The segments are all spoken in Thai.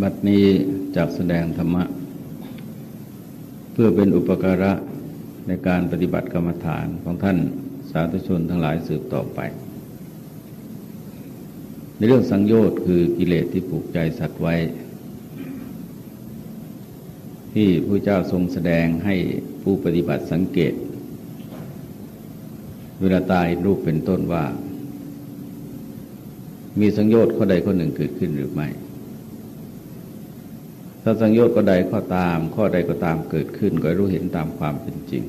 บัดนี้จากแสดงธรรมะ เพื่อเป็นอุปการะในการปฏิบัติกรรมฐานของท่านสาธุชนทั้งหลายสืบต่อไป ในเรื่องสังโยชน์คือกิเลสที่ผูกใจสัตว์ไว้ ที่พระเจ้าทรงแสดงให้ผู้ปฏิบัติสังเกต เวลาตายรูปเป็นต้นว่า มีสังโยชน์ข้อใดข้อหนึ่งเกิดขึ้นหรือไม่ ถ้าสังโยชน์ก็ใดข้อตาม ข้อใดก็ตามเกิดขึ้น ก็รู้เห็นตามความเป็นจริง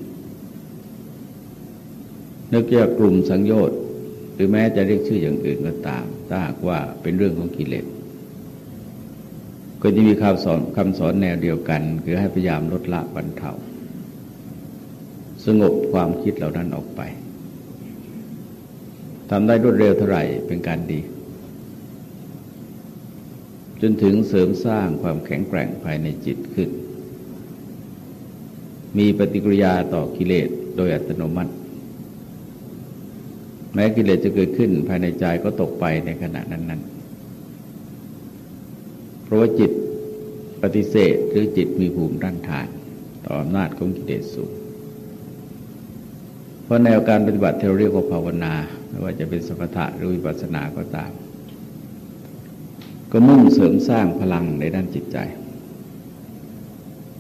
นึกเกี่ยวกลุ่มสังโยชน์หรือแม้จะเรียกชื่ออย่างอื่นก็ตาม ถ้าหากว่าเป็นเรื่องของกิเลสก็จะมีคำสอนคำสอนแนวเดียวกัน คือให้พยายามลดละบรรเทาสงบความคิดเหล่านั้นออกไปทำได้รวดเร็วเท่าไหร่เป็นการดี จนถึงเสริมสร้างความแข็งแกร่งภายในจิตขึ้น มีปฏิกิริยาต่อกิเลสโดยอัตโนมัติ แม้กิเลสจะเกิดขึ้นภายในใจก็ตกไปในขณะนั้น ๆ เพราะว่าจิตปฏิเสธหรือจิตมีภูมิต้านทาน ต่ออำนาจของกิเลสสูงเพราะแนวการปฏิบัติที่เราเรียกว่าภาวนา ไม่ว่าจะเป็นสมถะหรือวิปัสสนาก็ตาม ก็มุ่งเสริมสร้างพลังในด้านจิตใจ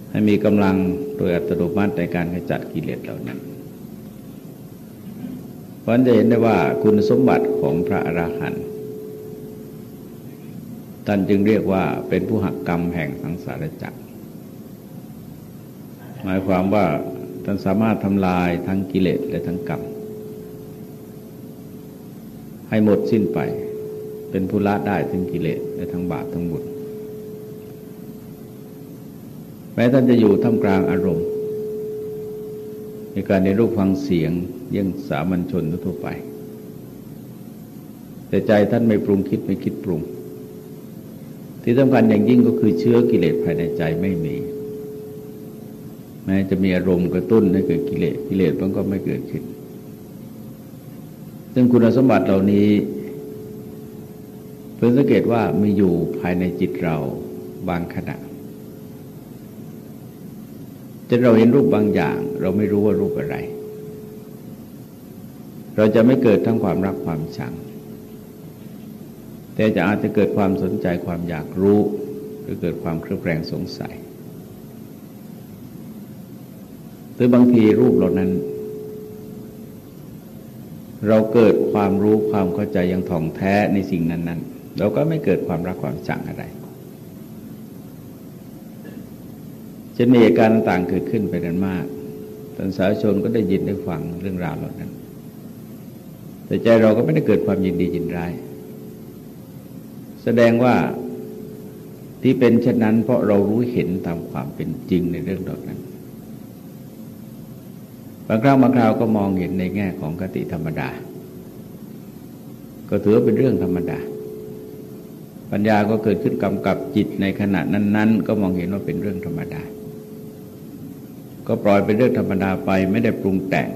ให้มีกำลังโดยอัตโนมัติในการขจัดกิเลสเหล่านั้นเพราะจะเห็นได้ว่าคุณสมบัติของพระอราหันต์ท่านจึงเรียกว่าเป็นผู้หักกรรมแห่งสังสารจักร หมายความว่าท่านสามารถทำลายทั้งกิเลสและทั้งกรรม ให้หมดสิ้นไป เป็นผู้ละได้ทั้งกิเลสและทั้งบาปทั้งบุญแม้ท่านจะอยู่ท่ามกลางอารมณ์ ในการในรูปฟังเสียงยังสามัญชนทั่วไป แต่ใจท่านไม่ปรุงคิดไม่คิดปรุง ที่สำคัญอย่างยิ่งก็คือเชื้อกิเลสภายในใจไม่มี แม้จะมีอารมณ์กระตุ้นให้เกิดกิเลสกิเลสมันก็ไม่เกิดขึ้น ซึ่งคุณสมบัติเหล่านี้ พิ่งสังเกตว่ามีอยู่ภายในจิตเราบางขณะจะเราเห็นรูปบางอย่าง เราไม่รู้ว่ารูปอะไร เราจะไม่เกิดทั้งความรักความชัง แต่จะอาจจะเกิดความสนใจความอยากรู้ หรือเกิดความเครือบแคลงสงสัยหรือบางทีรูปเหล่านั้น เราเกิดความรู้ความเข้าใจอย่างถ่องแท้ในสิ่งนั้นๆ เราก็ไม่เกิดความรักความชังอะไรจะมีเหตุการณ์ต่างเกิดขึ้นไปนั้นมากท่านสาชนก็ได้ยินได้ฟังเรื่องราวเหล่านั้น แต่ใจเราก็ไม่ได้เกิดความยินดียินร้าย แสดงว่าที่เป็นเช่นนั้น เพราะเรารู้เห็นตามความเป็นจริงในเรื่องเหล่านั้น บางครั้งบางคราวก็มองเห็นในแง่ของกติธรรมดา ก็ถือเป็นเรื่องธรรมดา ปัญญาก็เกิดขึ้นกำกับจิตในขณะนั้น ๆ ก็มองเห็นว่าเป็นเรื่องธรรมดา ก็ปล่อยเป็นเรื่องธรรมดาไปไม่ได้ปรุงแต่ง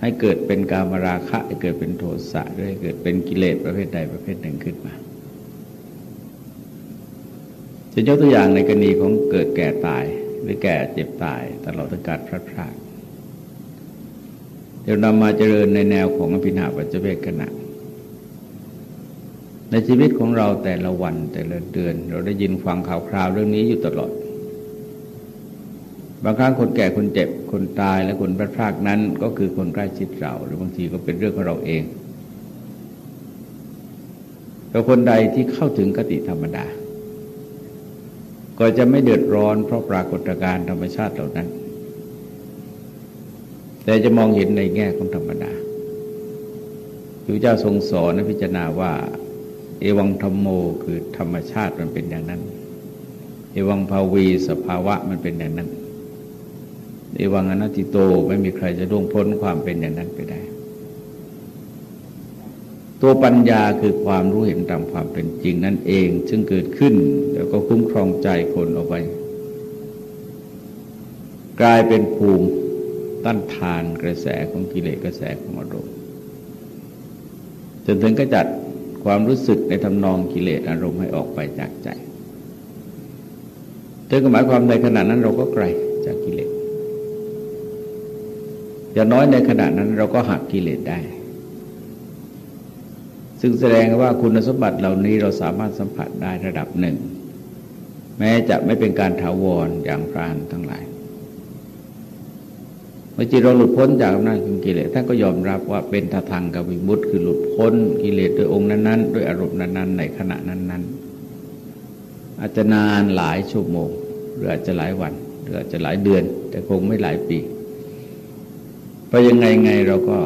ให้เกิดเป็นกามราคะให้เกิดเป็นโทสะหรือให้เกิดเป็นกิเลสประเภทใดประเภทหนึ่งขึ้นมาจะยกตัวอย่างในกรณีของเกิดแก่ตายหรือแก่เจ็บตายตลอดการพลัดพรากเดี๋ยวนำมาเจริญในแนวของอภินาปัจเจเวกขณะ ในชีวิตของเราแต่ละวันแต่ละเดือน เราได้ยินฟังข่าวคราวเรื่องนี้อยู่ตลอด บางครั้งคนแก่คนเจ็บคนตายและคนพลาดพลาดนั้น ก็คือคนใกล้ชิดเรา หรือบางทีก็เป็นเรื่องของเราเองแต่คนใดที่เข้าถึงกติธรรมดา ก็จะไม่เดือดร้อนเพราะปรากฏการณ์ธรรมชาติเหล่านั้น แต่จะมองเห็นในแง่ของธรรมดาพระเจ้าทรงสอนพิจารณาว่า เอวังธรรมโมคือธรรมชาติมันเป็นอย่างนั้น เอวังภาวีสภาวะมันเป็นอย่างนั้น เอวังอนัตติโตไม่มีใครจะล่วงพ้นความเป็นอย่างนั้นไปได้ ตัวปัญญาคือความรู้เห็นตามความเป็นจริงนั่นเอง ซึ่งเกิดขึ้นแล้วก็คุ้มครองใจคนเอาไว้ กลายเป็นภูมิต้านทานกระแสของกิเลสกระแสของอารมณ์จนถึงกระจัด ความรู้สึกในทำนองกิเลสอารมณ์ให้ออกไปจากใจถึงหมายความในขณะนั้นเราก็ไกลจากกิเลสอย่างน้อยในขณะนั้นเราก็หักกิเลสได้ ซึ่งแสดงว่าคุณสมบัติเหล่านี้เราสามารถสัมผัสได้ระดับหนึ่ง แม้จะไม่เป็นการถาวรอย่างพรานทั้งหลาย เมื่อจิตเราหลุดพ้นจากอำนาจของกิเลสท่านก็ยอมรับว่าเป็นททางกับวิมุตต์คือหลุดพ้นกิเลสโดยองค์นั้นๆด้วยอารมณ์นั้นๆ ในขณะนั้นๆ อาจจะนานหลายชั่วโมงหรืออาจจะหลายวันหรืออาจจะหลายเดือน แต่คงไม่หลายปีเพราะยังไงไงเราก็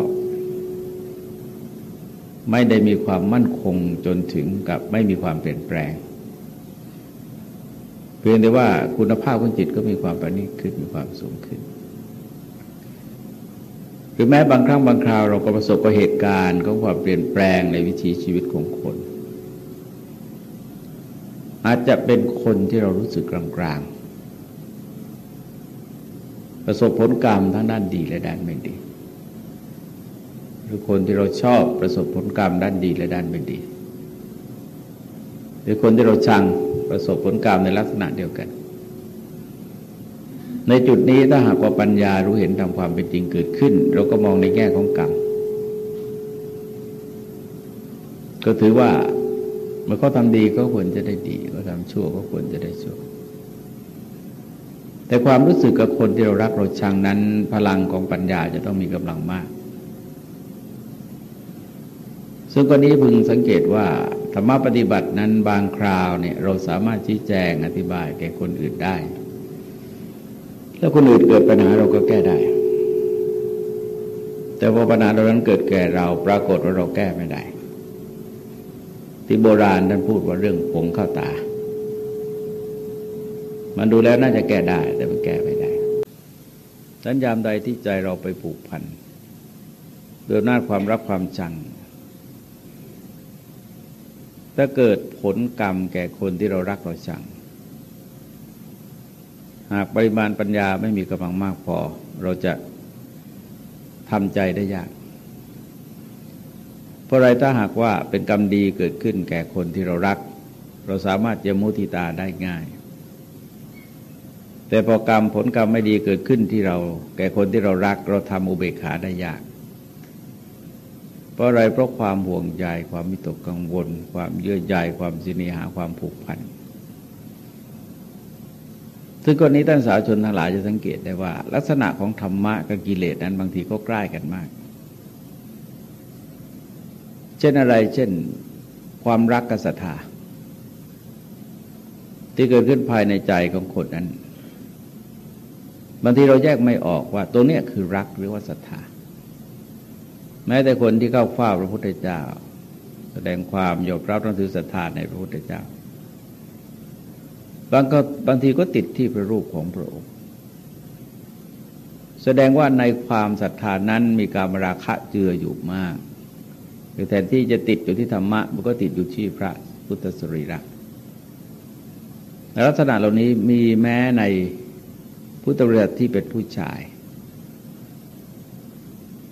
ไม่ได้มีความมั่นคงจนถึงกับไม่มีความเปลี่ยนแปลงเพียงแต่ว่าคุณภาพของจิตก็มีความประณีตขึ้นมีความสูงขึ้น หรือแม้บางครั้งบางคราวเราก็ประสบกับเหตุการณ์ของความเปลี่ยนแปลงในวิถีชีวิตของคน อาจจะเป็นคนที่เรารู้สึกกลางๆ ประสบผลกรรมทั้งด้านดีและด้านไม่ดี หรือคนที่เราชอบประสบผลกรรมด้านดีและด้านไม่ดี หรือคนที่เราชังประสบผลกรรมในลักษณะเดียวกัน ในจุดนี้ถ้าหากว่าปัญญารู้เห็นตามความเป็นจริงเกิดขึ้น เราก็มองในแง่ของกรรมก็ถือว่าเมื่อเขาทำดีก็ควรจะได้ดีเขาทำชั่วก็ควรจะได้ชั่ว แต่ความรู้สึกกับคนที่เรารักเราชังนั้น พลังของปัญญาจะต้องมีกำลังมาก ซึ่งกรณีพึงสังเกตว่าธรรมะปฏิบัตินั้นบางคราวเนี่ยเราสามารถชี้แจงอธิบายแก่คนอื่นได้ แล้วคนอื่นเกิดปัญหาเราก็แก้ได้ แต่พอปัญหาเรานั้นเกิดแก่เราปรากฏว่าเราแก้ไม่ได้ ที่โบราณท่านพูดว่าเรื่องผงเข้าตา มันดูแล้วน่าจะแก้ได้แต่มันแก้ไม่ได้สัญญามใดที่ใจเราไปผูกพันโดยหน้าความรักความชังถ้าเกิดผลกรรมแก่คนที่เรารักเราชัง หากปริมาณปัญญาไม่มีกำลังมากพอ เราจะทำใจได้ยาก เพราะไรถ้าหากว่าเป็นกรรมดีเกิดขึ้นแก่คนที่เรารัก เราสามารถจะมุทิตาได้ง่าย แต่พอกรรมผลกรรมไม่ดีเกิดขึ้นที่เรา แก่คนที่เรารัก เราทำอุเบกขาได้ยาก เพราะอะไรเพราะความห่วงใยความมิตกกังวล ความเยื่อใยความสินีหาความผูกพัน ซึ่งกรณีท่านสาวชนทั้งหลายจะสังเกตได้ว่า ลักษณะของธรรมะกับกิเลสนั้นบางทีก็ใกล้กันมาก เช่นอะไรเช่นความรักกับศรัทธาที่เกิดขึ้นภายในใจของคนนั้นบางทีเราแยกไม่ออกว่าตัวเนี้ยคือรักหรือว่าศรัทธาแม้แต่คนที่เข้าเฝ้าพระพุทธเจ้า แสดงความยอมรับนับถือศรัทธาในพระพุทธเจ้า บางก็บางทีก็ติดที่พระรูปของพระองค์ แสดงว่าในความศรัทธานั้นมีการมราคะเจืออยู่มากคือแทนที่จะติดอยู่ที่ธรรมะ มันก็ติดอยู่ที่พระพุทธสรีระลักษณะเหล่านี้มีแม้ในพุทธเรือที่เป็นผู้ชาย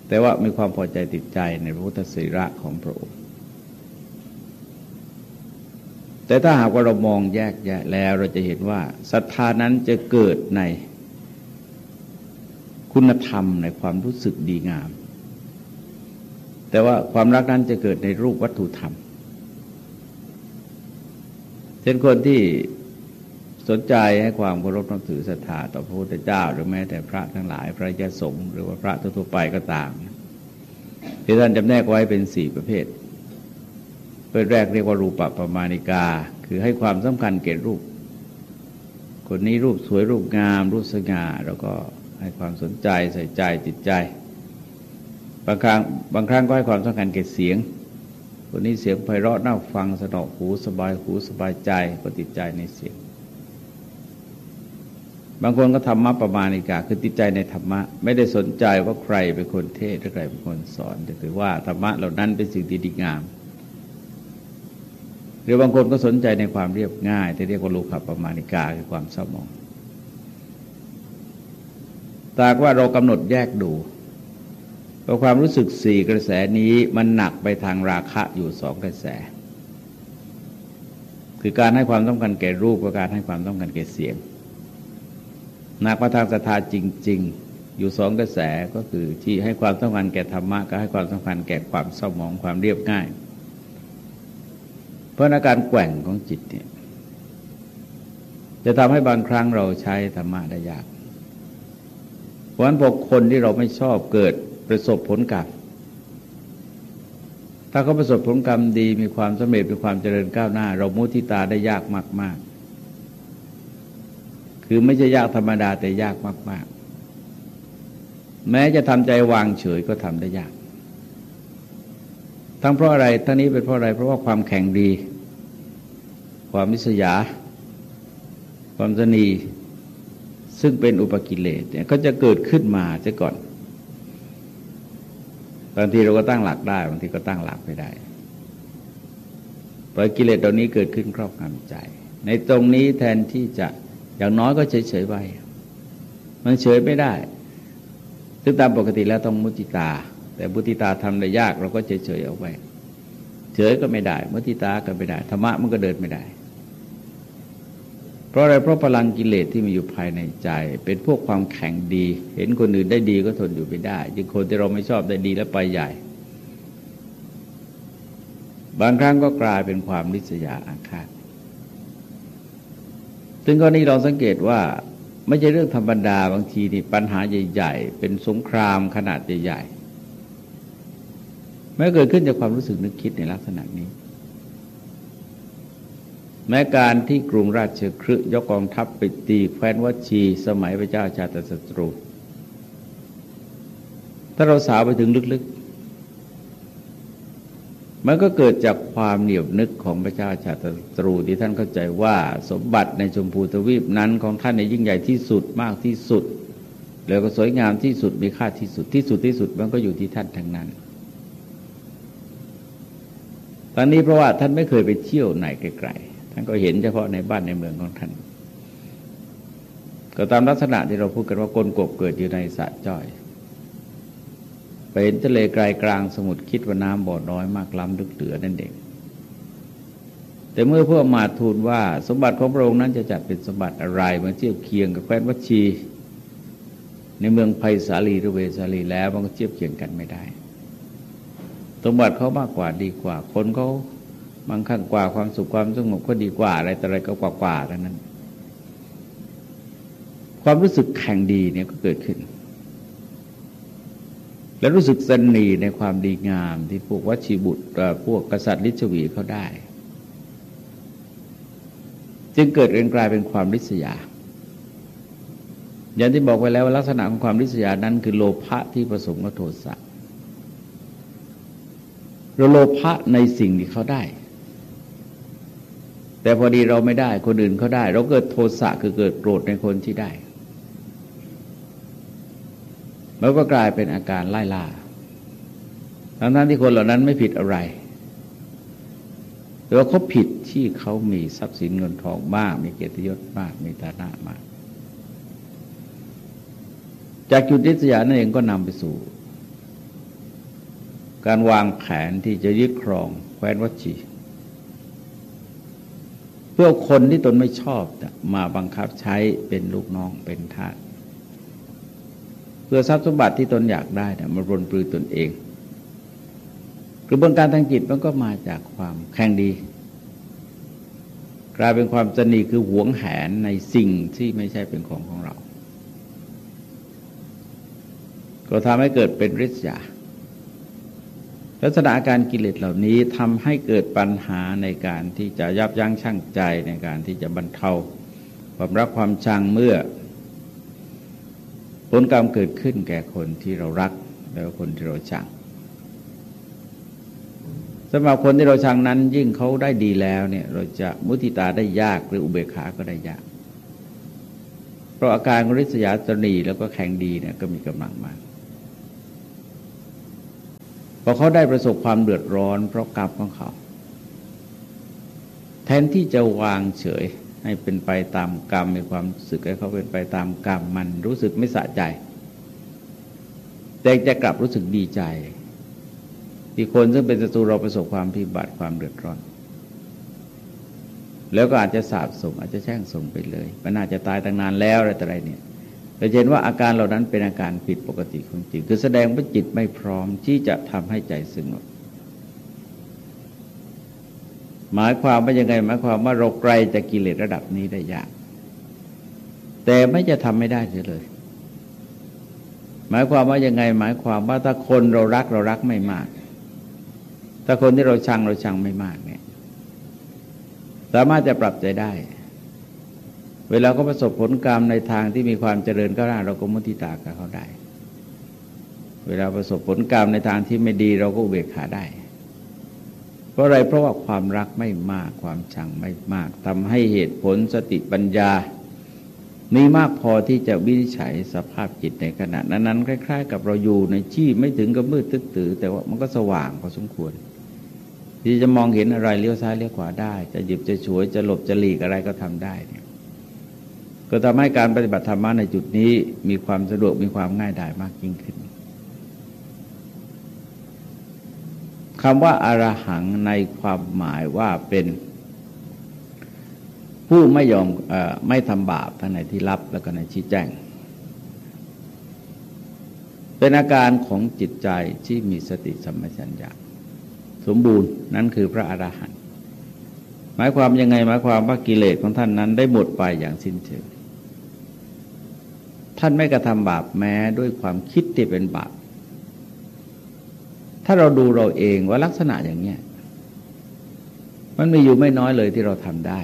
แต่ว่ามีความพอใจติดใจในพระพุทธสรีระของพระองค์ แต่ถ้าหากว่าเรามองแยกแยะแล้วเราจะเห็นว่าศรัทธานั้นจะเกิดในคุณธรรมในความรู้สึกดีงาม แต่ว่าความรักนั้นจะเกิดในรูปวัตถุธรรม เช่นคนที่สนใจให้ความเคารพนับถือศรัทธาต่อพระพุทธเจ้า หรือแม้แต่พระทั้งหลายพระยาสงฆ์หรือว่าพระทั่วไปก็ตามที่ท่านจำแนกไว้เป็นสี่ประเภท ประเภทแรกเรียกว่ารูปประมาณิกา คือให้ความสำคัญเก่รูป คนนี้รูปสวยรูปงาม รูปสง่า แล้วก็ให้ความสนใจใส่ใจติดใจ บางครั้งบางครั้งก็ให้ความสำคัญเก่เสียง คนนี้เสียงไพเราะน่าฟังสนอหูสบายหูสบายใจก็ติดใจในเสียงบางคนก็ธรรมะประมาณิกาคือติดใจในธรรมะ ไม่ได้สนใจว่าใครเป็นคนเทศหรือใครเป็นคนสอนแต่ถือว่าธรรมะเหล่านั้นเป็นสิ่งที่ดีงาม หรือบางคนก็สนใจในความเรียบง่ายที่เรียกว่าลูกขับประมาณิกาคือความเศร้ามองตากว่าเรากำหนดแยกดูว่าความรู้สึกสี่กระแสนี้มันหนักไปทางราคะอยู่สองกระแส คือการให้ความต้องการแก่รูปกับการให้ความต้องการแก่เสียงหนักปทางศรัทธาจริง ๆ อยู่สองกระแสก็คือที่ให้ความต้องการแก่ธรรมะก็ให้ความต้องการแก่ความเศร้ามองความเรียบง่าย เพราะอาการแกว่งของจิตเนี่ยจะทำให้บางครั้งเราใช้ธรรมะได้ยาก เพราะฉะนั้นพอคนที่เราไม่ชอบเกิดประสบผลกรรม ถ้าเขาประสบผลกรรมดีมีความสำเร็จมีความเจริญก้าวหน้า เรามุทิตาได้ยากมาก ๆ คือไม่ใช่ยากธรรมดาแต่ยากมาก ๆ แม้จะทำใจวางเฉยก็ทำได้ยาก ทั้งเพราะอะไรทั้งนี้เป็นเพราะอะไร เพราะว่าความแข็งดี ความมิสยา ความสนี ซึ่งเป็นอุปกิเลสเนี่ยก็จะเกิดขึ้นมาจะก่อน บางทีเราก็ตั้งหลักได้ บางทีก็ตั้งหลักไม่ได้เพราะกิเลสตัวนี้เกิดขึ้นครอบงำใจ ในตรงนี้แทนที่จะอย่างน้อยก็เฉยๆไปมันเฉยไม่ได้ ซึ่งตามปกติแล้วต้องมุติตา แต่มุติตาทำได้ยากเราก็เฉยๆเอาไว้ เฉยก็ไม่ได้ มุติตาก็ไม่ได้ธรรมะมันก็เดินไม่ได้ เพราะอะไรเพราะพลังกิเลสที่มีอยู่ภายในใจ เป็นพวกความแข็งดี เห็นคนอื่นได้ดีก็ทนอยู่ไม่ได้ยิ่งคนที่เราไม่ชอบได้ดีแล้วไปใหญ่ บางครั้งก็กลายเป็นความริษยาอาฆาตซึ่งกรณีเราสังเกตว่าไม่ใช่เรื่องธรรมดาบางทีนี่ปัญหาใหญ่ ๆ เป็นสงครามขนาดใหญ่ๆ ไม่เกิดขึ้นจากความรู้สึกนึกคิดในลักษณะนี้ แม้การที่กรุงราชคฤห์ยกกองทัพไปตีแคว้นวัชี สมัยพระเจ้าชาติศัตรู ถ้าเราสาวไปถึงลึกๆ มันก็เกิดจากความเหนียวนึกของพระเจ้าชาติศัตรูที่ท่านเข้าใจว่าสมบัติในชมพูทวีปนั้นของท่านในยิ่งใหญ่ที่สุดมากที่สุดแล้วก็สวยงามที่สุดมีค่าที่สุดที่สุดที่สุดมันก็อยู่ที่ท่านทั้งนั้น ตอนนี้เพราะว่าท่านไม่เคยไปเที่ยวไหนไกลๆท่านก็เห็นเฉพาะในบ้านในเมืองของท่าน ก็ตามลักษณะที่เราพูดกันว่ากลกบเกิดอยู่ในสะจ้อยไปเห็นทะเลไกลกลางสมุทรคิดว่าน้ำบ่อน้อยมากล้ำลึกเหลือนั่นเองแต่เมื่อพวกมาทูลว่า สมบัติของพระองค์นั้นจะจัดเป็นสมบัติอะไรมาเทียบเคียงกับแคว้นวัชี ในเมืองไผ่สาลีหรือเวสาลีแล้วมันก็เทียบเคียงกันไม่ได้ สมบัติเขามากกว่าดีกว่า คนเขาบางขั้นกว่าความสุขความสงบก็ดีกว่า อะไรแต่อะไรก็กว่ากว่าทั้งนั้น ความรู้สึกแข่งดีเนี่ยก็เกิดขึ้น แล้วรู้สึกสนีในความดีงามที่พวกวัชิบุตรพวกกษัตริย์ลิชวีเขาได้ จึงเกิดเรงกลายเป็นความริษยาอย่างที่บอกไว้แล้วลักษณะของความริษยานั้นคือโลภะที่ผสมกับโทสะ โลภะในสิ่งที่เขาได้ แต่พอดีเราไม่ได้ คนอื่นเขาได้ เราเกิดโทสะคือเกิดโกรธในคนที่ได้แล้วก็กลายเป็นอาการไล่ล่าทั้งนั้นที่คนเหล่านั้นไม่ผิดอะไร แต่ว่าเขาผิดที่เขามีทรัพย์สินเงินทองมาก มีเกียรติยศมาก มีฐานะมาก จากจุดทิศยานั่นเองก็นำไปสู่ การวางแผนที่จะยึดครองแคว้นวัชีเพื่อคนที่ตนไม่ชอบมาบังคับใช้เป็นลูกน้องเป็นทาสเพื่อทรัพย์สมบัติที่ตนอยากได้มารนปลือตนเอง กระบวนการทางจิตมันก็มาจากความแข่งดี กลายเป็นความสนีคือหวงแหนในสิ่งที่ไม่ใช่เป็นของของเรา ก็ทำให้เกิดเป็นริษยา ลักษณะการกิเลสเหล่านี้ทำให้เกิดปัญหาในการที่จะยับยั้งชั่งใจในการที่จะบรรเทาความรักความชังเมื่อ ผลกรรมเกิดขึ้นแก่คนที่เรารักแล้วคนที่เราชังสำหรับคนที่เราชังนั้น ยิ่งเขาได้ดีแล้วเนี่ยเราจะมุติตาได้ยากหรืออุเบกขาก็ได้ยาก เพราะอาการอริษยาตนีแล้วก็แข็งดีเนี่ยก็มีกำลังมาก พอเขาได้ประสบความเดือดร้อน เพราะกรรมของเขา แทนที่จะวางเฉยให้เป็นไปตามกรรมมีความรู้สึกให้เขาเป็นไปตามกรรมมันรู้สึกไม่สะใจ แต่จะกลับรู้สึกดีใจ ที่คนซึ่งเป็นศัตรูเราประสบความพิบัติความเดือดร้อน แล้วก็อาจจะสาบส่งอาจจะแช่งส่งไปเลยมันอาจจะตายตั้งนานแล้วอะไรต่ออะไรเนี่ย เราเห็นว่าอาการเหล่านั้นเป็นอาการผิดปกติของจิต คือแสดงว่าจิตไม่พร้อมที่จะทำให้ใจสงบหมายความว่ายังไงหมายความว่าเราไกลจากกิเลสระดับนี้ได้ยาก แต่ไม่จะทำไม่ได้เลย หมายความว่ายังไงหมายความว่าถ้าคนเรารักเรารักไม่มาก ถ้าคนที่เราชังเราชังไม่มากเนี่ย สามารถจะปรับใจได้ เวลาเขาประสบผลกรรมในทางที่มีความเจริญก้าวหน้าเราก็มุทิตากับเขาได้ เวลาประสบผลกรรมในทางที่ไม่ดีเราก็เบกขาได้ เพราะอะไรเพราะว่าความรักไม่มากความชังไม่มากทำให้เหตุผลสติปัญญา มีมากพอที่จะวินิจฉัยสภาพจิตในขณะนั้นนนคล้าย ๆ กับเราอยู่ในที่ไม่ถึงกับมืดตึ๊ดตือแต่ว่ามันก็สว่างพอสมควรที่จะมองเห็นอะไรเลี้ยวซ้ายเลี้ยวขวาได้ จะหยิบจะฉวยจะหลบจะหลีกอะไรก็ทำได้เนี่ย ก็ทำให้การปฏิบัติธรรมะในจุดนี้มีความสะดวกมีความง่ายดายมากยิ่งขึ้นคำว่าอารหังในความหมายว่าเป็นผู้ไม่ยอมอไม่ทำบาปทั้งในที่ลับแล้วก็ในชี้แจ้งเป็นอาการของจิตใจที่มีสติสัมปชัญญะสมบูรณ์นั่นคือพระอรหันต์หมายความยังไงหมายความว่ากิเลสของท่านนั้นได้หมดไปอย่างสิ้นเชิง ท่านไม่กระทำบาปแม้ด้วยความคิดที่เป็นบาป ถ้าเราดูเราเองว่าลักษณะอย่างเนี้ยมันมีอยู่ไม่น้อยเลยที่เราทำได้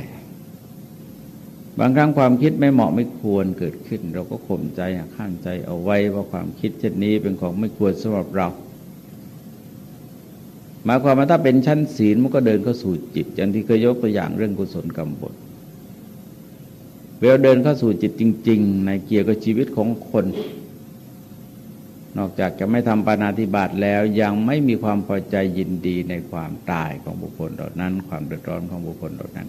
บางครั้งความคิดไม่เหมาะไม่ควรเกิดขึ้น เราก็ข่มใจข้ามใจเอาไว้ว่าความคิดเช่นนี้เป็นของไม่ควรสำหรับเราหมายความว่าถ้าเป็นชั้นศีลมันก็เดินเข้าสู่จิตอย่างที่เคยยกตัวอย่างเรื่องกุศลกรรมบท เวลาเดินเข้าสู่จิตจริง ๆ ในเกี่ยวกับชีวิตของคน นอกจากจะไม่ทำปานาธิบาตแล้วยังไม่มีความพอใจยินดีในความตายของบุคคลเหล่านั้น ความเดือดร้อนของบุคคลเหล่านั้น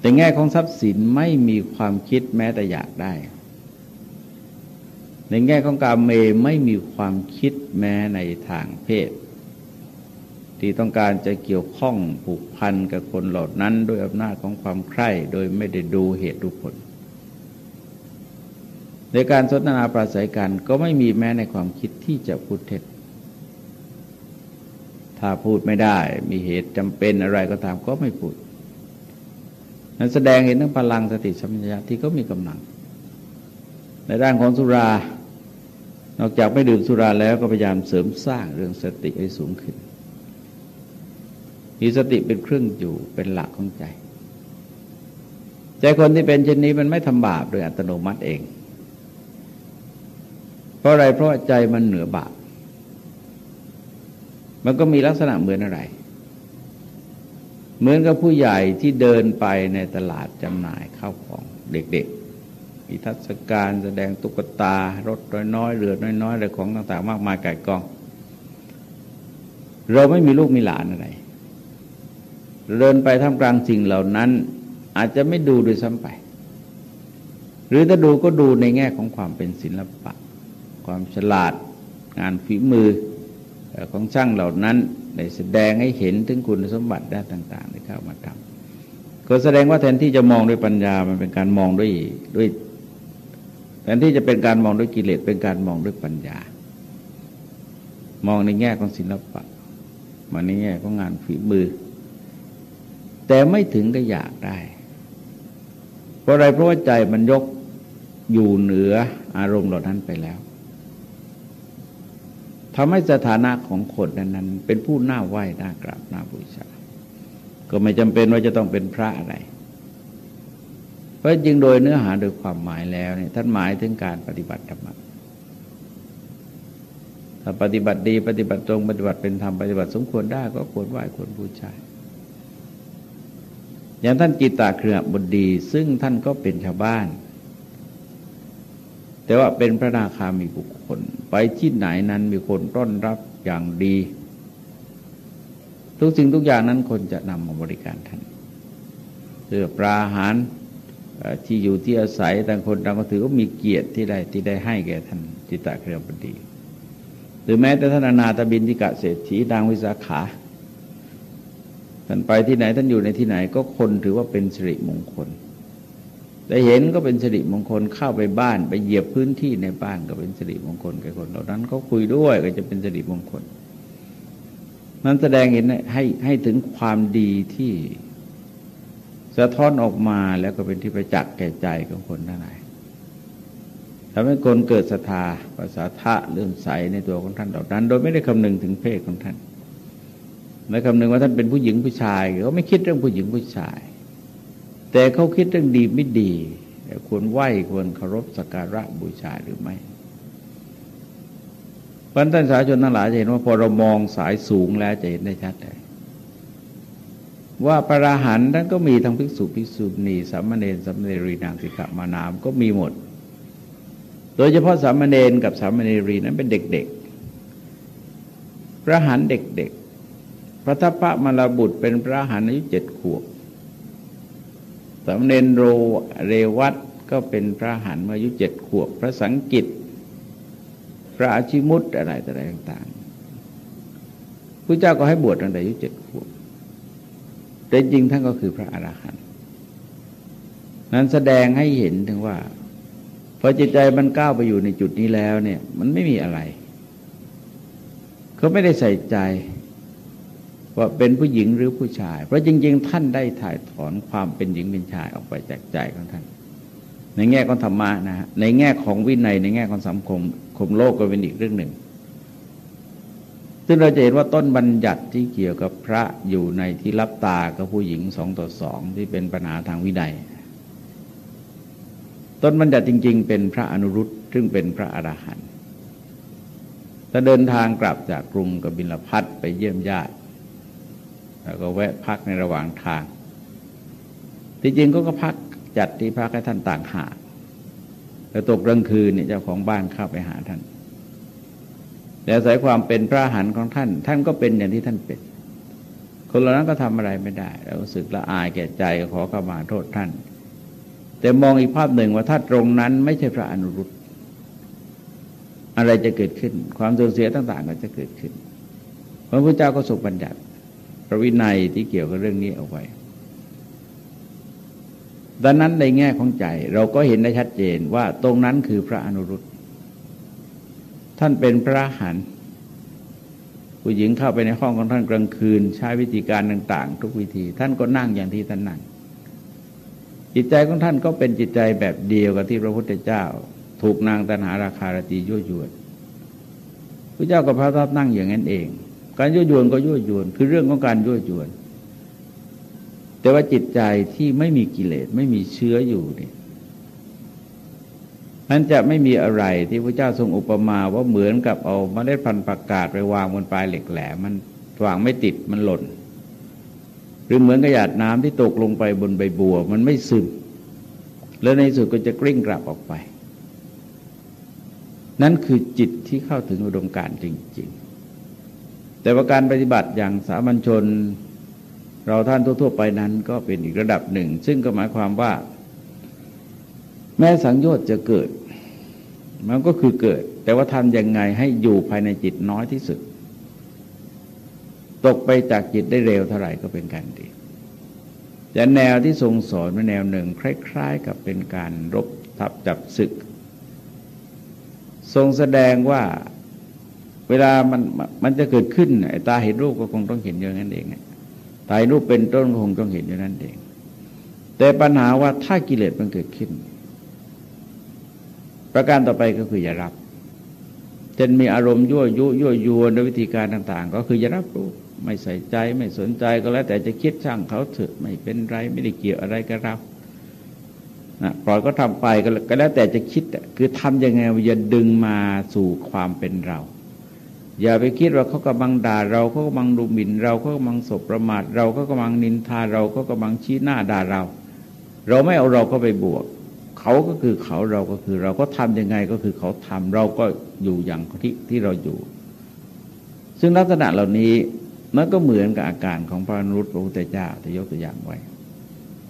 แต่แง่ของทรัพย์สินไม่มีความคิดแม้แต่อยากได้ในแง่ของการเมไม่มีความคิดแม้ในทางเพศ ที่ต้องการจะเกี่ยวข้องผูกพันกับคนเหล่านั้นด้วยอำนาจของความใคร่โดยไม่ได้ดูเหตุดูผล ในการสนทนาปราศัยกันก็ไม่มีแม้ในความคิดที่จะพูดเท็จ ถ้าพูดไม่ได้มีเหตุจำเป็นอะไรก็ตามก็ไม่พูด นั้นแสดงเห็นทั้งพลังสติสัมปชัญญะที่ก็มีกำลัง ในด้านของสุรานอกจากไม่ดื่มสุราแล้วก็พยายามเสริมสร้างเรื่องสติให้สูงขึ้น มีสติเป็นเครื่องอยู่เป็นหลักของใจ ใจคนที่เป็นเช่นนี้มันไม่ทำบาปโดยอัตโนมัติเอง เพราะอะไรเพราะใจมันเหนือบาป มันก็มีลักษณะเหมือนอะไร เหมือนกับผู้ใหญ่ที่เดินไปในตลาดจำหน่ายข้าวของเด็กๆ มีทัศการแสดงตุ๊กตา รถน้อยๆเรือน้อยๆอะไรของต่างๆ มากมายไก่กอง เราไม่มีลูกมีหลานอะไร เดินไปท่ามกลางสิ่งเหล่านั้น อาจจะไม่ดูโดยซ้ำไป หรือถ้าดูก็ดูในแง่ของความเป็นศิลปะ ความฉลาด งานฝีมือของช่างเหล่านั้นได้แสดงให้เห็นถึงคุณสมบัติด้านต่างๆที่เข้ามาทำก็แสดงว่าแทนที่จะมองด้วยปัญญามันเป็นการมองด้วยด้วย แทนที่จะเป็นการมองด้วยกิเลสเป็นการมองด้วยปัญญา มองในแง่ของศิลปะมาในแง่ของงานฝีมือ แต่ไม่ถึงก็อยากได้ เพราะอะไรเพราะว่าใจมันยกอยู่เหนืออารมณ์เหล่านั้นไปแล้วทำให้สถานะของคนนั้นเป็นผู้น่าไหว้น่ากราบน่าบูชา ก็ไม่จำเป็นว่าจะต้องเป็นพระอะไร เพราะจริงโดยเนื้อหาโดยความหมายแล้วเนี่ยท่านหมายถึงการปฏิบัติธรรมถ้าปฏิบัติดีปฏิบัติตรงปฏิบัติเป็นธรรมปฏิบัติสมควรได้ก็ควรไหว้ควรบูชา อย่างท่านจิตตาเครือบดี ซึ่งท่านก็เป็นชาวบ้าน แต่ว่าเป็นพระนาคามีบุคคล ไปที่ไหนนั้นมีคนต้อนรับอย่างดี ทุกสิ่งทุกอย่างนั้นคนจะนำมาบริการท่านเสื้อปลาอาหารที่อยู่ที่อาศัยต่างคนต่างก็ถือว่ามีเกียรติที่ได้ที่ได้ให้แก่ท่านจิตตะเครียบดี หรือแม้แต่ท่านนาตบินทิกะเศรษฐีดังวิสาขา ท่านไปที่ไหนท่านอยู่ในที่ไหนก็คนถือว่าเป็นสิริมงคล แต่เห็นก็เป็นสิริมงคลเข้าไปบ้าน ไปเหยียบพื้นที่ในบ้านก็เป็นสิริมงคลแก่คนเหล่านั้นเขาคุยด้วยก็จะเป็นสิริมงคล นั้นแสดงเห็นให้ให้ถึงความดีที่สะท้อนออกมาแล้วก็เป็นที่ประจักษ์แก่ใจของคนทั้งหลายทำให้คนเกิดศรัทธาภาษาทะเลื่อมใสในตัวของท่านเหล่านั้น โดยไม่ได้คำนึงถึงเพศของท่าน ไม่คำนึงว่าท่านเป็นผู้หญิงผู้ชายเขาไม่คิดเรื่องผู้หญิงผู้ชาย แต่เขาคิดเรื่องดีไม่ดีควรไหว้ควรเคารพสักการะบูชาหรือไม่พราะท่านสาชนทั้งหลายจะเห็นว่าพอเรามองสายสูงแล้วจะเห็นได้ชัดเลยว่าพระราหันท่านก็มีทั้งภิกษุภิกษุณีสามเณรสามเณรีนางสิกขามานามก็มีหมด โดยเฉพาะสามเณรกับสามเณรีนั้นเป็นเด็กๆพระหันเด็กๆ ระทัพพระมลบุตรเป็นพระหันอายุเจ็ดขวบสามเณรโรเรวัตก็เป็นพระหันมาอายุเจ็ดขวบ พระสังกิต พระอาชิมุตอะไรต่างๆพระเจ้าก็ให้บวชตั้งแต่อายุเจ็ดขวบ แต่จริงท่านก็คือพระอรหันต์นั้นแสดงให้เห็นถึงว่าพอจิตใจมันก้าวไปอยู่ในจุดนี้แล้วเนี่ย มันไม่มีอะไร เขาไม่ได้ใส่ใจ ว่าเป็นผู้หญิงหรือผู้ชาย เพราะจริง ๆ ท่านได้ถ่ายถอนความเป็นหญิงเป็นชายออกไปจากใจของท่าน ในแง่ของธรรมะนะฮะในแง่ของวินัยในแง่ของสังคมคมโลกก็เป็นอีกเรื่องหนึ่ง ซึ่งเราจะเห็นว่าต้นบัญญัติที่เกี่ยวกับพระอยู่ในที่รับตากับผู้หญิงสองต่อสองที่เป็นปัญหาทางวินัย ต้นบัญญัติจริง ๆ เป็นพระอนุรุตซึ่งเป็นพระอรหันต์ถ้าเดินทางกลับจากกรุงกบิลพัทไปเยี่ยมญาติ แล้วก็แวะพักในระหว่างทาง ที่จริงก็ก็พักจัดที่พักให้ท่านต่างหากแล้วตกกลางคืนเนี่ยเจ้าของบ้านเข้าไปหาท่าน แต่อาศัยความเป็นพระหันของท่าน ท่านก็เป็นอย่างที่ท่านเป็น คนเหล่านั้นก็ทำอะไรไม่ได้เราสึกละอายแก่ใจขอขมาโทษท่าน แต่มองอีกภาพหนึ่งว่าถ้าตรงนั้นไม่ใช่พระอนุรุตอะไรจะเกิดขึ้น ความสูญเสียต่าง ๆ ก็จะเกิดขึ้น พระพุทธเจ้าก็ทรงบัญญัติ พระวินัยที่เกี่ยวกับเรื่องนี้เอาไว้ ดังนั้นในแง่ของใจเราก็เห็นได้ชัดเจนว่าตรงนั้นคือพระอนุรุตท่านเป็นพระหันผู้หญิงเข้าไปในห้องของท่านกลางคืน ใช้วิธีการต่าง ๆ ทุกวิธี ท่านก็นั่งอย่างที่ท่านนั่งจิตใจของท่านก็เป็นจิตใจแบบเดียวกับที่พระพุทธเจ้า ถูกนางตันหาราคารตียั่วยวนพระเจ้ากับพระทัพนั่งอย่างนั้นเอง การยั่วยวนก็ยั่วยวน คือเรื่องของการยั่วยวน แต่ว่าจิตใจที่ไม่มีกิเลสไม่มีเชื้ออยู่เนี่ยนั้นจะไม่มีอะไรที่พระเจ้าทรงอุปมาว่าเหมือนกับเอาเมล็ดพันธุ์ประกาศไปวางบนปลายเหล็กแหลมมันวางไม่ติดมันหล่น หรือเหมือนกระยาดน้ำที่ตกลงไปบนใบบัว มันไม่ซึม แล้วในสุดก็จะกลิ้งกลับออกไป นั่นคือจิตที่เข้าถึงอุดมการจริง แต่ว่าการปฏิบัติอย่างสามัญชน เราท่านทั่ว ๆ ไปนั้นก็เป็นอีกระดับหนึ่ง ซึ่งก็หมายความว่า แม้สังโยชน์จะเกิด มันก็คือเกิด แต่ว่าทำยังไงให้อยู่ภายในจิตน้อยที่สุด ตกไปจากจิตได้เร็วเท่าไหร่ก็เป็นการดีแต่แนวที่ทรงสอนเป็นแนวหนึ่ง คล้าย ๆ กับเป็นการรบทับจับศึก ทรงแสดงว่า เวลามันมันจะเกิดขึ้นไอ้ตาเห็นรูปก็คงต้องเห็นอย่างนั้นเองตาเห็นรูปเป็นต้นคงต้องเห็นอย่างนั้นเอง แต่ปัญหาว่าถ้ากิเลสมันเกิดขึ้น ประการต่อไปก็คืออย่ารับจนมีอารมณ์ยั่วยุยั่วยวนด้วยวิธีการต่าง ๆ ก็คืออย่ารับรู้ไม่ใส่ใจไม่สนใจก็แล้วแต่จะคิดช่างเขาเถอะไม่เป็นไรไม่ได้เกี่ยวอะไรกับเรานะปล่อยก็ทำไปก็แล้วแต่จะคิดคือทำยังไงอย่าดึงมาสู่ความเป็นเรา อย่าไปคิดว่าเขากำลังด่าเราเขากำลังดูหมิ่นเราเขากำลังสบประมาทเราเขากำลังนินทาเราเขากำลังชี้หน้าด่าเรา เราไม่เอาเราเข้าไปบวก เขาก็คือเขาเราก็คือ เราก็ทำยังไงก็คือเขาทำเราก็อยู่อย่างที่ที่เราอยู่ ซึ่งลักษณะเหล่านี้มันก็เหมือนกับอาการของพระนุษย์พระพุทธเจ้าที่ยกตัวอย่างไว้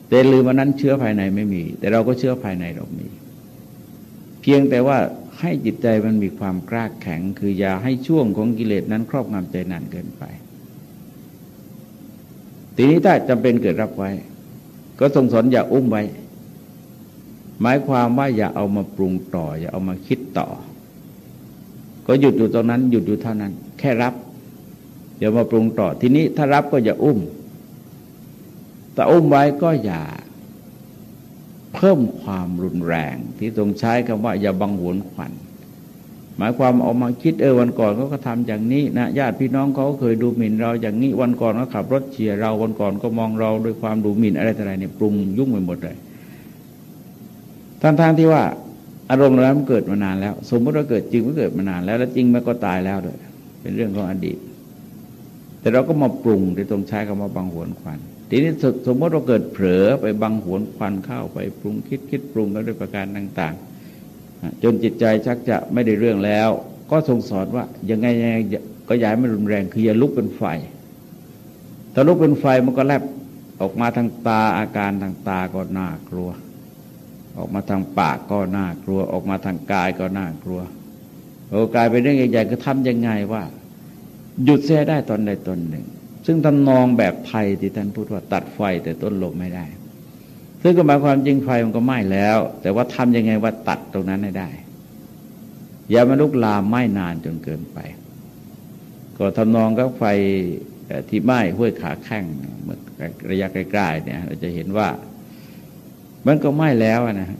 แต่ลืมวันนั้นเชื้อภายในไม่มี แต่เราก็เชื้อภายในเรามี เพียงแต่ว่า ให้จิตใจมันมีความกล้าแข็ง คืออย่าให้ช่วงของกิเลสนั้นครอบงำใจนานเกินไป ทีนี้ถ้าจำเป็นเกิดรับไว้ ก็ทรงสอนอย่าอุ้มไว้ หมายความว่าอย่าเอามาปรุงต่อ อย่าเอามาคิดต่อ ก็หยุดอยู่ตรงนั้น หยุดอยู่เท่านั้น แค่รับอย่ามาปรุงต่อ ทีนี้ถ้ารับก็อย่าอุ้มแต่อุ้มไว้ก็อย่า เพิ่มความรุนแรง ที่ทรงใช้คำว่าอย่าบังหวนขวัญหมายความเอามาคิดเออวันก่อนเขาก็ทำอย่างนี้นะญาติพี่น้องเขาเคยดูหมิ่นเราอย่างนี้วันก่อนเขาขับรถเฉียเราวันก่อนก็มองเราด้วยความดูหมิ่นอะไรต่ออะไรเนี่ยปรุงยุ่งไปหมดเลยทั้งทที่ว่าอารมณ์นั้นมันเกิดมานานแล้ว สมมติว่าเกิดจริงมันเกิดมานานแล้วแล้วจริงมันก็ตายแล้วด้วยเป็นเรื่องของอดีต แต่เราก็มาปรุงที่ตรงใช้คำว่าบังหวนควัน ทีนี้สมมติเราเกิดเผลอไปบังหวนควันเข้าไปปรุงคิดคิดปรุงกันด้วยประการต่าง ๆ จนจิตใจชักจะไม่ได้เรื่องแล้ว ก็ทรงสอนว่ายังไงยังไงก็ย้ายไม่รุนแรงคืออย่าลุกเป็นไฟ ถ้าลุกเป็นไฟมันก็แลบออกมาทางตาอาการทางตาก็น่ากลัว ออกมาทางปากก็น่ากลัว ออกมาทางกายก็น่ากลัวโอกลายเป็นเรื่องใหญ่ๆก็ทำยังไงว่า หยุดเสียได้ตอนใดตอนหนึ่ง ซึ่งทำนองแบบไทยที่ท่านพูดว่าตัดไฟแต่ต้นลมไม่ได้ ซึ่งก็หมายความจริงไฟมันก็ไหม้แล้ว แต่ว่าทํำยังไงว่าตัดตรงนั้นให้ได้ อย่ามาลุกลามไหม้นานจนเกินไป ก็ทำนองกับไฟที่ไหม้ห้วยขาแข้งเมื่อระยะใกล้ๆเนี่ยเราจะเห็นว่า มันก็ไหม้แล้วนะ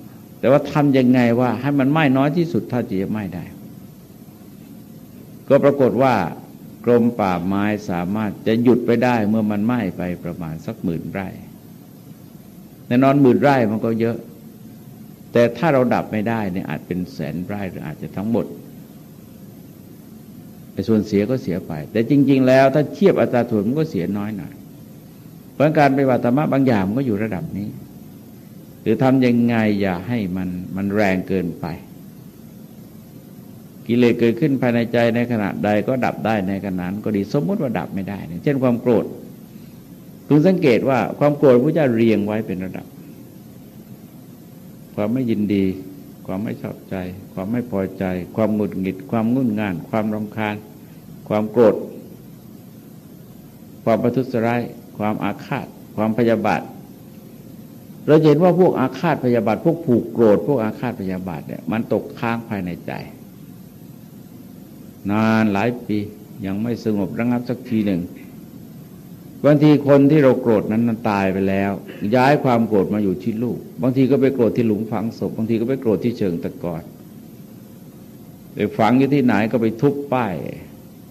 แต่ว่าทำยังไงว่าให้มันไหม้น้อยที่สุดเท่าที่จะไหม้ได้ ก็ปรากฏว่า รมป่าไม้สามารถจะหยุดไปได้เมื่อมันไหม้ไปประมาณสักหมื่นไร่แน่นอนหมื่นไร่มันก็เยอะ แต่ถ้าเราดับไม่ได้เนี่ยอาจเป็นแสนไร่หรืออาจจะทั้งหมดไอ้ส่วนเสียก็เสียไป แต่จริง ๆ แล้วถ้าเทียบอัตราส่วนมันก็เสียน้อยหน่อยเพราะการปฏิบัติธรรมะบางอย่างมันก็อยู่ระดับนี้ หรือทำยังไงอย่าให้มันมันแรงเกินไป กิเลสเกิดขึ้นภายในใจในขณะใดก็ดับได้ในขณะนั้น ก็ดีสมมติว่าดับไม่ได้เช่นความโกรธพึงสังเกตว่าความโกรธพระเจ้าเรียงไว้เป็นระดับ ความไม่ยินดี ความไม่ชอบใจ ความไม่พอใจ ความหงุดหงิด ความงุ่นง่าน ความรำคาญ ความโกรธ ความประทุษร้าย ความอาฆาต ความพยาบาทเราเห็นว่าพวกอาฆาตพยาบาท พวกผูกโกรธ พวกอาฆาตพยาบาทเนี่ยมันตกค้างภายในใจ นานหลายปียังไม่สงบระงับสักทีหนึ่งบางทีคนที่เราโกรธนั้นนั้นตายไปแล้ว ย้ายความโกรธมาอยู่ที่ลูก บางทีก็ไปโกรธที่หลุมฝังศพบางทีก็ไปโกรธที่เชิงตะกอนไปฝังอยู่ที่ไหนก็ไปทุบป้าย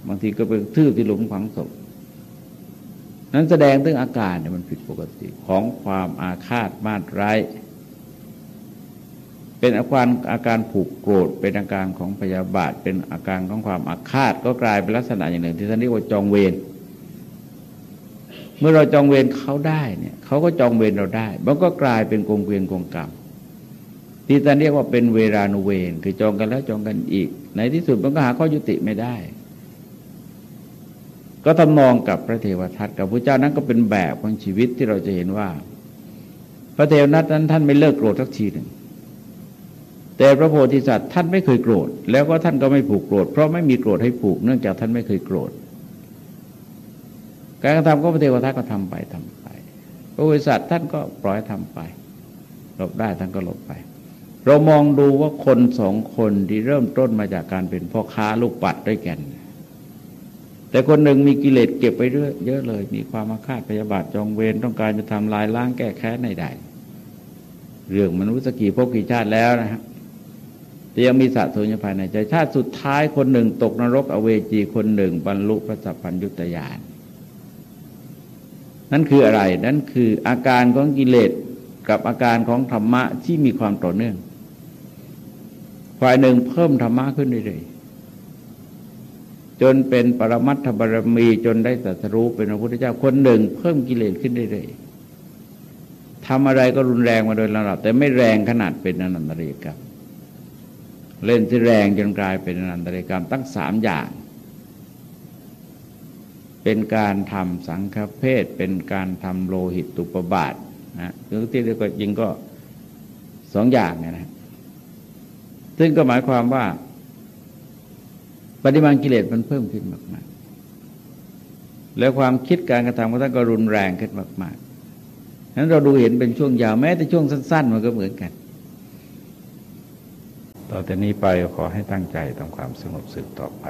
บางทีก็ไปทืบที่หลุมฝังศพนั้นแสดงถึงอาการเนี่ยมันผิดปกติของความอาฆาตมาดร้าย เป็นอาการอาการผูกโกรธ เป็นอาการของพยาบาท เป็นอาการของความอาฆาต ก็กลายเป็นลักษณะอย่างหนึ่ง ที่ท่านเรียกว่าจองเวรเมื่อเราจองเวรเขาได้เนี่ยเขาก็จองเวรเราได้ มันก็กลายเป็นกงเวียนกงกรรมที่ท่านเรียกว่าเป็นเวรานุเวรคือจองกันแล้วจองกันอีก ในที่สุดมันก็หาข้อยุติไม่ได้ ก็ทำนองกับพระเทวทัตกับพระเจ้านั้นก็เป็นแบบของชีวิตที่เราจะเห็นว่า พระเทวทัตนั้นท่านไม่เลิกโกรธสักทีหนึ่ง แต่พระโพธิสัตว์ท่านไม่เคยโกรธ แล้วก็ท่านก็ไม่ผูกโกรธ เพราะไม่มีโกรธให้ผูกเนื่องจากท่านไม่เคยโกรธ การกระทำก็พระเทวทัตก็ทำไปทำไป พระบริษัทท่านก็ปล่อยทำไปหลบได้ท่านก็หลบไป เรามองดูว่าคนสองคนที่เริ่มต้นมาจากการเป็นพ่อค้าลูกปัดด้วยกัน แต่คนหนึ่งมีกิเลสเก็บไปเรื่อยเยอะเลย มีความมาคาดพยาบาทจองเวรต้องการจะทำลายล้างแก้แค้นในใดเรื่องมนุษย์สกี่พวกกี่ชาติแล้วนะฮะ แต่ยังมีสะสมอยู่ภายในใจชาติสุดท้ายคนหนึ่ง ตกนรกอเวจีคนหนึ่ง บรรลุพระสัพพัญยุตยานนั่นคืออะไร นั่นคืออาการของกิเลสกับอาการของธรรมะที่มีความต่อเนื่อง ฝ่ายหนึ่งเพิ่มธรรมะขึ้นเรื่อยๆจนเป็นปรมัตถบารมีจนได้ตรัสรู้เป็นพระพุทธเจ้าคนหนึ่ง เพิ่มกิเลสขึ้นเรื่อยๆทำอะไรก็รุนแรงมาโดยลำดับ แต่ไม่แรงขนาดเป็นอนันตริกรรม เล่นที่แรงจนกลายเป็นอนันตริกรรมตั้งสามอย่าง เป็นการทำสังฆเพศเป็นการทำโลหิตตุปบาทนะคือที่เรียกว่าจริงก็สองอย่างเนี่ยนะซึ่งก็หมายความว่า ปริมาณกิเลสมันเพิ่มขึ้นมาก ๆ แล้วความคิดการกระทำของท่านก็รุนแรงขึ้นมากๆนั้นเราดูเห็นเป็นช่วงยาวแม้แต่ช่วงสั้น ๆ มันก็เหมือนกัน ต่อแต่นี้ไปขอให้ตั้งใจทำความสงบสึกต่อไป